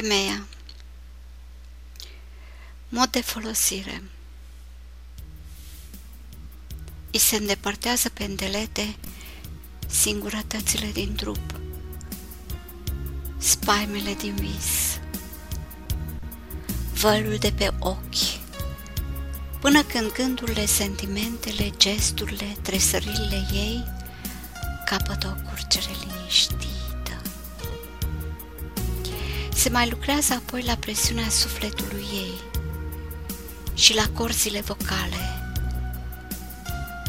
Femeia Mod de folosire I se îndepărtează pe îndelete singurătățile din trup, spaimele din vis, vălul de pe ochi, până când gândurile, sentimentele, gesturile, tresările ei capătă o curgere liniștită. Se mai lucrează apoi la presiunea sufletului ei și la corzile vocale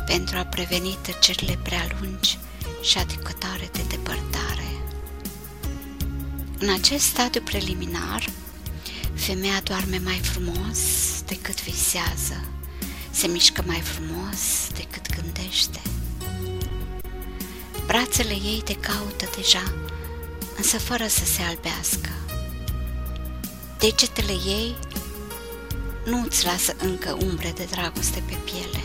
pentru a preveni tăcerile prea lungi și adicătare de depărtare. În acest stadiu preliminar, femeia doarme mai frumos decât visează, se mișcă mai frumos decât gândește. Brațele ei te caută deja, însă fără să se albească. Degetele ei nu îți lasă încă umbre de dragoste pe piele.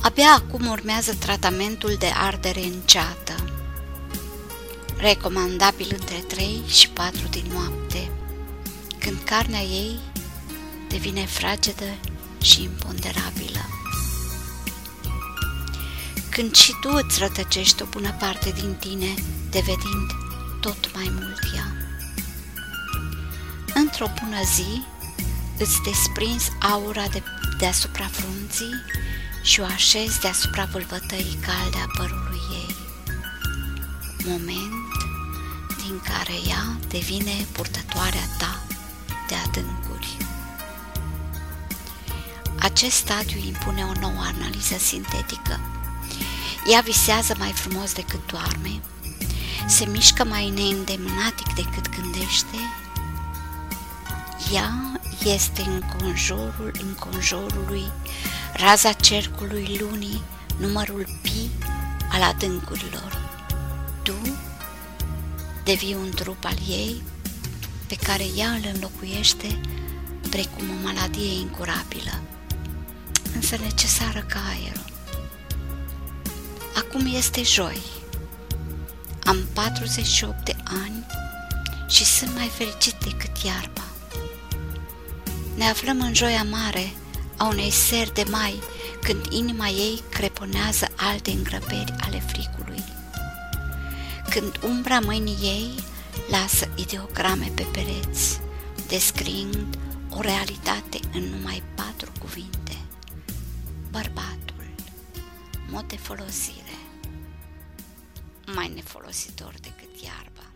Abia acum urmează tratamentul de ardere în ceată, recomandabil între 3 și 4 din noapte, când carnea ei devine fragedă și imponderabilă. Când și tu îți rătăcești o bună parte din tine, devenind tot mai mult ea. Într-o bună zi, îți desprinzi aura de deasupra frunții și o așezi deasupra vâlvătării calde a părului ei. Moment din care ea devine purtătoarea ta de adâncuri. Acest stadiu impune o nouă analiză sintetică. Ea visează mai frumos decât doarme, se mișcă mai neîndemnatic decât gândește. Ea este în conjurul înconjurului raza cercului lunii, numărul pi al adâncurilor. Tu devii un trup al ei pe care ea îl înlocuiește precum o maladie incurabilă, însă necesară ca aerul. Acum este joi. Am 48 de ani și sunt mai fericit decât iarba. Ne aflăm în joia mare a unei seri de mai, când inima ei creponează alte îngrăperi ale fricului. Când umbra mâinii ei lasă ideograme pe pereți, descriind o realitate în numai patru cuvinte. Bărbatul, mod de folosire, mai nefolositor decât iarba.